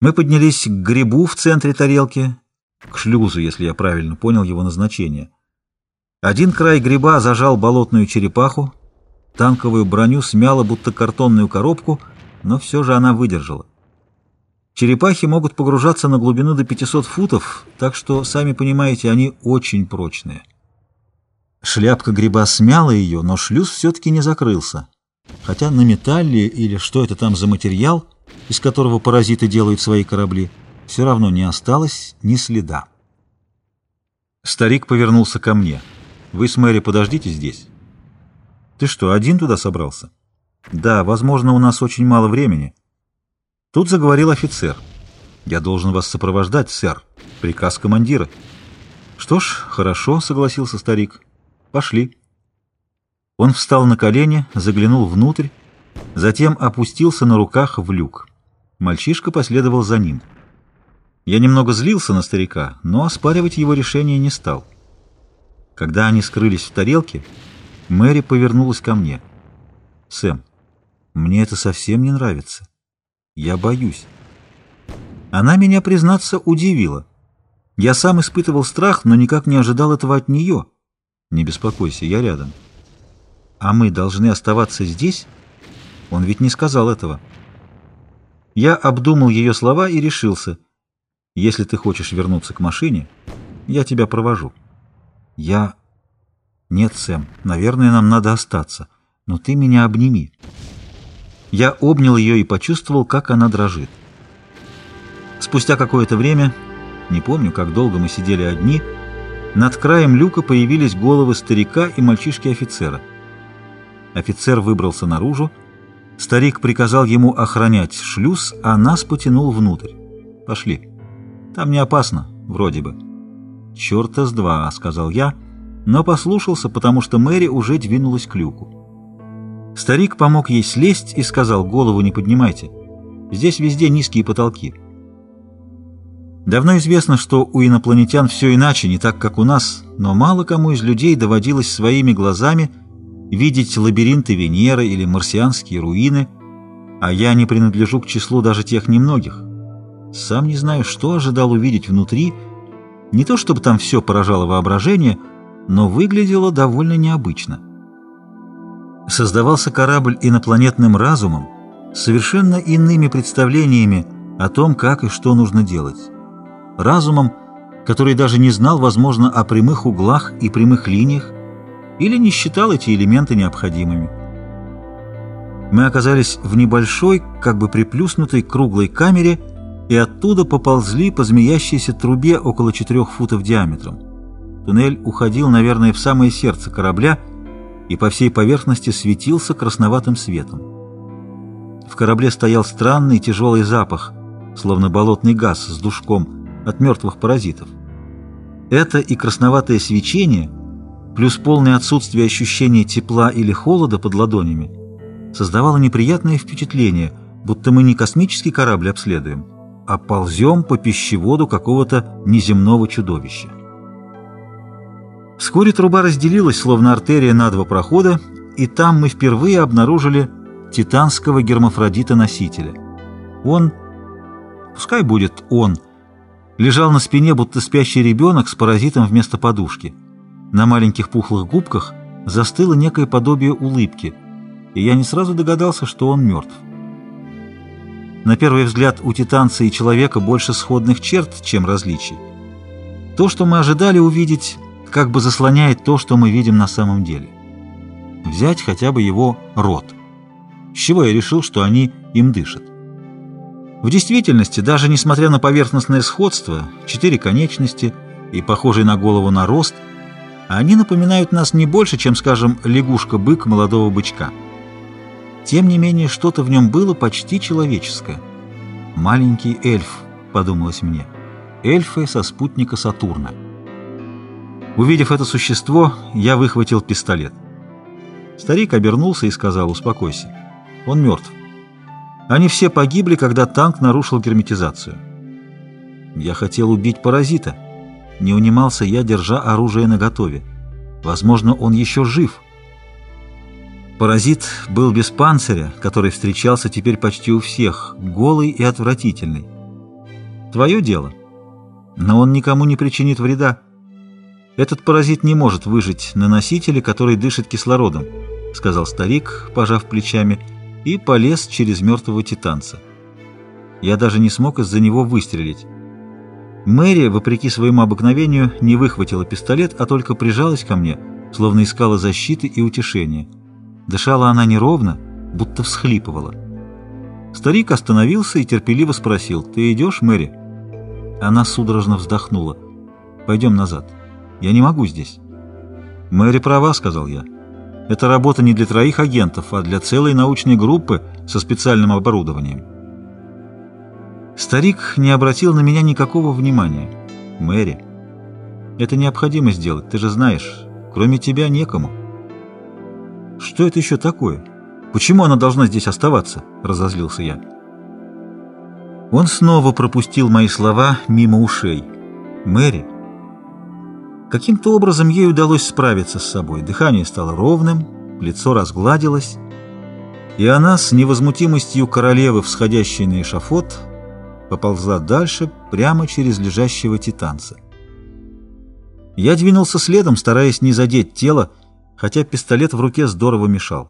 Мы поднялись к грибу в центре тарелки, к шлюзу, если я правильно понял его назначение. Один край гриба зажал болотную черепаху, танковую броню смяло, будто картонную коробку, но все же она выдержала. Черепахи могут погружаться на глубину до 500 футов, так что, сами понимаете, они очень прочные. Шляпка гриба смяла ее, но шлюз все-таки не закрылся. Хотя на металле или что это там за материал – из которого паразиты делают свои корабли, все равно не осталось ни следа. Старик повернулся ко мне. «Вы с Мэри подождите здесь». «Ты что, один туда собрался?» «Да, возможно, у нас очень мало времени». Тут заговорил офицер. «Я должен вас сопровождать, сэр. Приказ командира». «Что ж, хорошо», — согласился старик. «Пошли». Он встал на колени, заглянул внутрь, затем опустился на руках в люк. Мальчишка последовал за ним. Я немного злился на старика, но оспаривать его решение не стал. Когда они скрылись в тарелке, Мэри повернулась ко мне. «Сэм, мне это совсем не нравится. Я боюсь». Она меня, признаться, удивила. Я сам испытывал страх, но никак не ожидал этого от нее. Не беспокойся, я рядом. А мы должны оставаться здесь? Он ведь не сказал этого. Я обдумал ее слова и решился. Если ты хочешь вернуться к машине, я тебя провожу. Я... Нет, Сэм, наверное, нам надо остаться. Но ты меня обними. Я обнял ее и почувствовал, как она дрожит. Спустя какое-то время, не помню, как долго мы сидели одни, над краем люка появились головы старика и мальчишки-офицера. Офицер выбрался наружу, Старик приказал ему охранять шлюз, а нас потянул внутрь. Пошли. Там не опасно, вроде бы. «Черта с два», — сказал я, но послушался, потому что Мэри уже двинулась к люку. Старик помог ей слезть и сказал, голову не поднимайте. Здесь везде низкие потолки. Давно известно, что у инопланетян все иначе, не так, как у нас, но мало кому из людей доводилось своими глазами видеть лабиринты Венеры или марсианские руины, а я не принадлежу к числу даже тех немногих. Сам не знаю, что ожидал увидеть внутри, не то чтобы там все поражало воображение, но выглядело довольно необычно. Создавался корабль инопланетным разумом, совершенно иными представлениями о том, как и что нужно делать. Разумом, который даже не знал, возможно, о прямых углах и прямых линиях, или не считал эти элементы необходимыми. Мы оказались в небольшой, как бы приплюснутой круглой камере и оттуда поползли по змеящейся трубе около четырех футов диаметром. Туннель уходил, наверное, в самое сердце корабля и по всей поверхности светился красноватым светом. В корабле стоял странный тяжелый запах, словно болотный газ с душком от мертвых паразитов. Это и красноватое свечение – плюс полное отсутствие ощущения тепла или холода под ладонями, создавало неприятное впечатление, будто мы не космический корабль обследуем, а ползем по пищеводу какого-то неземного чудовища. Вскоре труба разделилась, словно артерия на два прохода, и там мы впервые обнаружили титанского гермафродита-носителя. Он, пускай будет он, лежал на спине, будто спящий ребенок с паразитом вместо подушки – на маленьких пухлых губках застыло некое подобие улыбки, и я не сразу догадался, что он мертв. На первый взгляд у титанца и человека больше сходных черт, чем различий. То, что мы ожидали увидеть, как бы заслоняет то, что мы видим на самом деле. Взять хотя бы его рот. С чего я решил, что они им дышат? В действительности, даже несмотря на поверхностное сходство, четыре конечности и похожий на голову нарост – они напоминают нас не больше, чем, скажем, лягушка-бык молодого бычка. Тем не менее, что-то в нем было почти человеческое. «Маленький эльф», — подумалось мне, — «эльфы со спутника Сатурна». Увидев это существо, я выхватил пистолет. Старик обернулся и сказал, «Успокойся, он мертв. Они все погибли, когда танк нарушил герметизацию. Я хотел убить паразита». Не унимался я, держа оружие наготове. Возможно, он еще жив. Паразит был без панциря, который встречался теперь почти у всех, голый и отвратительный. Твое дело. Но он никому не причинит вреда. Этот паразит не может выжить на носителе, который дышит кислородом, сказал старик, пожав плечами, и полез через мертвого титанца. Я даже не смог из-за него выстрелить. Мэри, вопреки своему обыкновению, не выхватила пистолет, а только прижалась ко мне, словно искала защиты и утешения. Дышала она неровно, будто всхлипывала. Старик остановился и терпеливо спросил, «Ты идешь, Мэри?» Она судорожно вздохнула. «Пойдем назад. Я не могу здесь». «Мэри права», — сказал я. «Это работа не для троих агентов, а для целой научной группы со специальным оборудованием». Старик не обратил на меня никакого внимания. «Мэри, это необходимо сделать, ты же знаешь. Кроме тебя некому». «Что это еще такое? Почему она должна здесь оставаться?» — разозлился я. Он снова пропустил мои слова мимо ушей. «Мэри». Каким-то образом ей удалось справиться с собой. Дыхание стало ровным, лицо разгладилось, и она с невозмутимостью королевы, всходящей на эшафот, поползла дальше, прямо через лежащего титанца. Я двинулся следом, стараясь не задеть тело, хотя пистолет в руке здорово мешал.